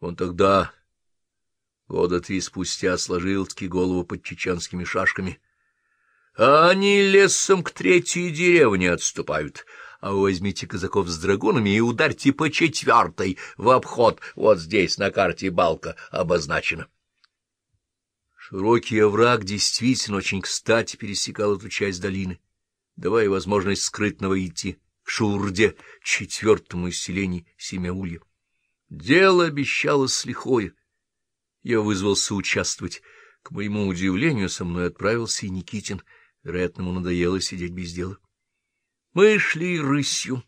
Он тогда, года три спустя, сложил-таки голову под чеченскими шашками. А они лесом к третьей деревне отступают. А возьмите казаков с драгунами и ударьте по четвертой в обход. Вот здесь на карте балка обозначена. Широкий овраг действительно очень кстати пересекал эту часть долины, давая возможность скрытного идти к Шурде, четвертому из селений Семяулья. Дело обещалось лихое. Я вызвался участвовать. К моему удивлению, со мной отправился и Никитин. Вероятно, ему надоело сидеть без дела. Мы шли рысью,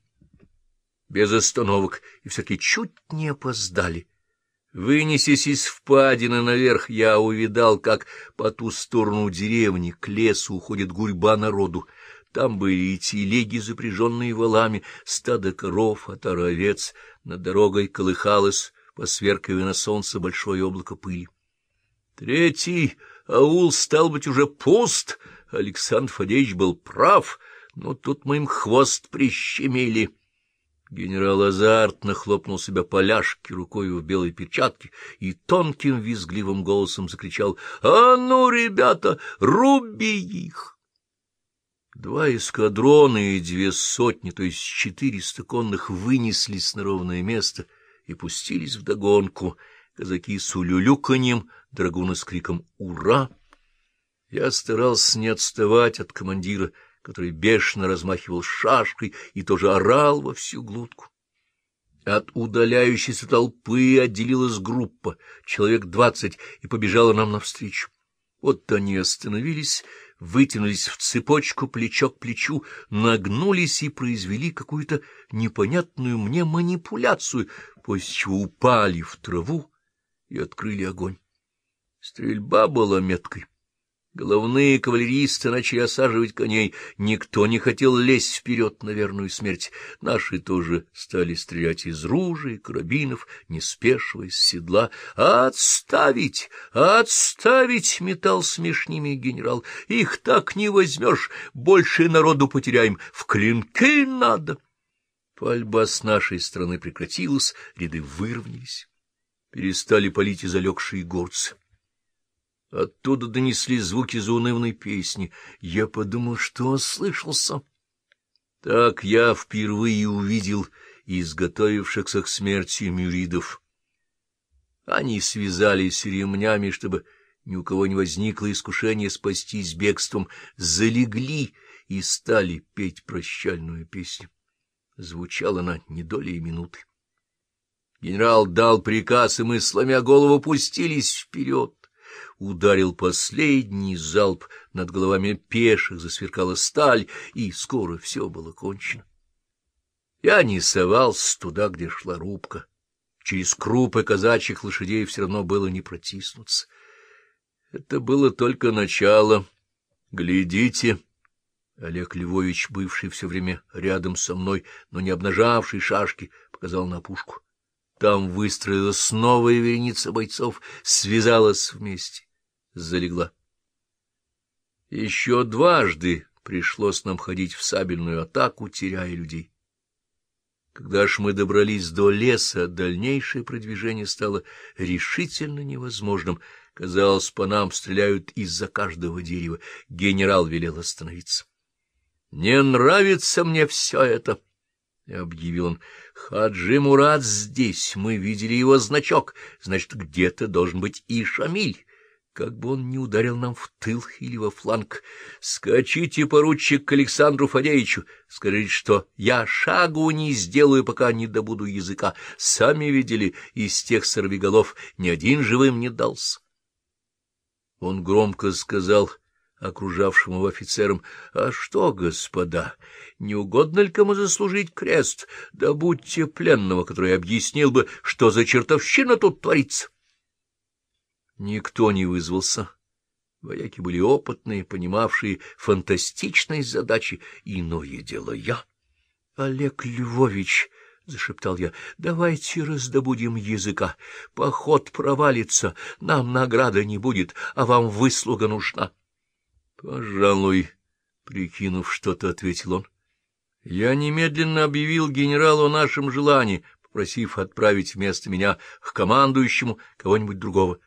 без остановок, и все-таки чуть не опоздали. Вынесясь из впадины наверх, я увидал, как по ту сторону деревни к лесу уходит гурьба народу. Там были и телеги, запряженные валами, стадо коров, отара овец. Над дорогой колыхалось, посверкивая на солнце, большое облако пыли. Третий аул, стал быть, уже пуст. Александр Фадеевич был прав, но тут мы им хвост прищемили. Генерал азартно хлопнул себя поляшки рукой в белой перчатке и тонким визгливым голосом закричал «А ну, ребята, руби их!» Два эскадрона и две сотни, то есть четыреста конных, вынеслись на ровное место и пустились вдогонку. Казаки с улюлюканьем, драгуны с криком «Ура!». Я старался не отставать от командира, который бешено размахивал шашкой и тоже орал во всю глотку. От удаляющейся толпы отделилась группа, человек двадцать, и побежала нам навстречу. Вот они остановились, вытянулись в цепочку плечо к плечу, нагнулись и произвели какую-то непонятную мне манипуляцию, после чего упали в траву и открыли огонь. Стрельба была меткой. Головные кавалеристы начали осаживать коней. Никто не хотел лезть вперед на верную смерть. Наши тоже стали стрелять из ружей, карабинов, не спешиваясь с седла. «Отставить! Отставить!» — метал смешними генерал. «Их так не возьмешь, больше народу потеряем. В клинки надо!» Пальба с нашей стороны прекратилась, ряды выровнялись. Перестали палить и залегшие горцы. Оттуда донесли звуки заунывной песни. Я подумал, что ослышался. Так я впервые увидел изготовившихся к смерти мюридов. Они связались ремнями, чтобы ни у кого не возникло искушение спастись бегством, залегли и стали петь прощальную песню. Звучала она не долей минуты. Генерал дал приказ, и мы, сломя голову, пустились вперед ударил последний залп, над головами пеших засверкала сталь, и скоро все было кончено. Я не совался туда, где шла рубка. Через крупы казачьих лошадей все равно было не протиснуться. Это было только начало. Глядите! Олег Львович, бывший все время рядом со мной, но не обнажавший шашки, показал на пушку. Там выстроилась новая вереница бойцов, связалась вместе залегла. Еще дважды пришлось нам ходить в сабельную атаку, теряя людей. Когда ж мы добрались до леса, дальнейшее продвижение стало решительно невозможным. Казалось, по нам стреляют из-за каждого дерева. Генерал велел остановиться. — Не нравится мне все это, — объявил он. — Хаджи Мурат здесь, мы видели его значок, значит, где-то должен быть и Шамиль как бы он не ударил нам в тыл или во фланг. Скачите, поручик, к Александру Фадеевичу, скажите, что я шагу не сделаю, пока не добуду языка. Сами видели, из тех сорвиголов ни один живым не дался. Он громко сказал окружавшим его офицерам, — А что, господа, не угодно ли кому заслужить крест? Да будьте пленного, который объяснил бы, что за чертовщина тут творится. Никто не вызвался. Вояки были опытные, понимавшие фантастичность задачи. Иное дело я. — Олег Львович, — зашептал я, — давайте раздобудем языка. Поход провалится, нам награда не будет, а вам выслуга нужна. — Пожалуй, — прикинув что-то, ответил он. Я немедленно объявил генералу о нашем желании, попросив отправить вместо меня к командующему кого-нибудь другого.